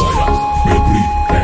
más allá. Petri,